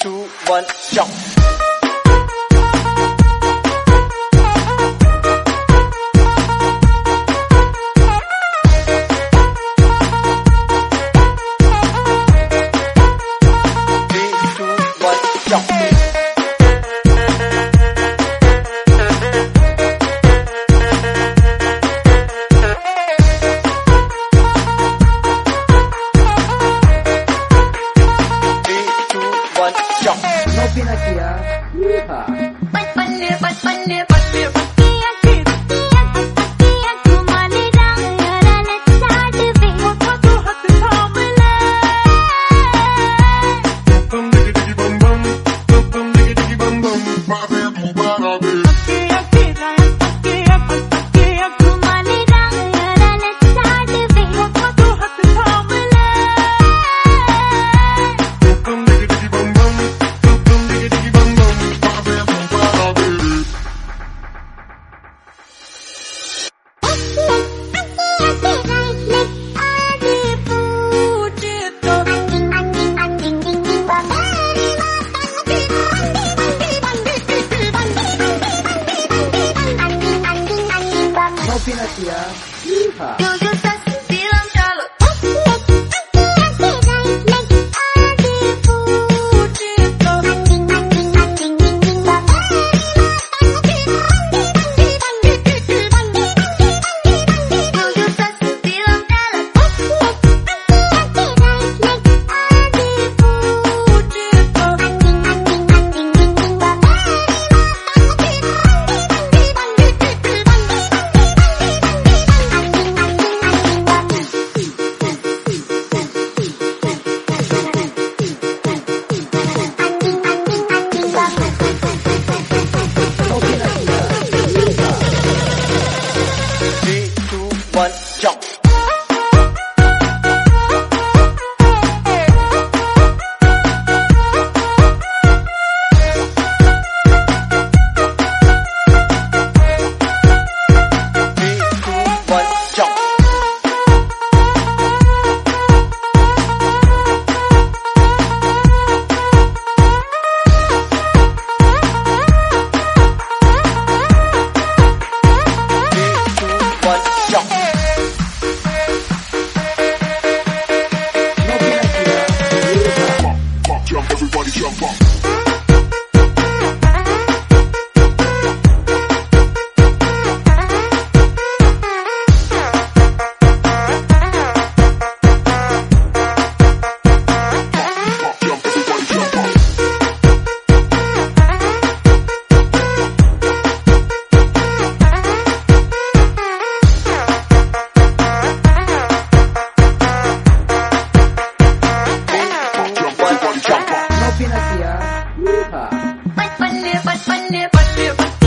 two, one, jump. Gracias. Bobby, Bobby, Bobby. 叫。Yeah.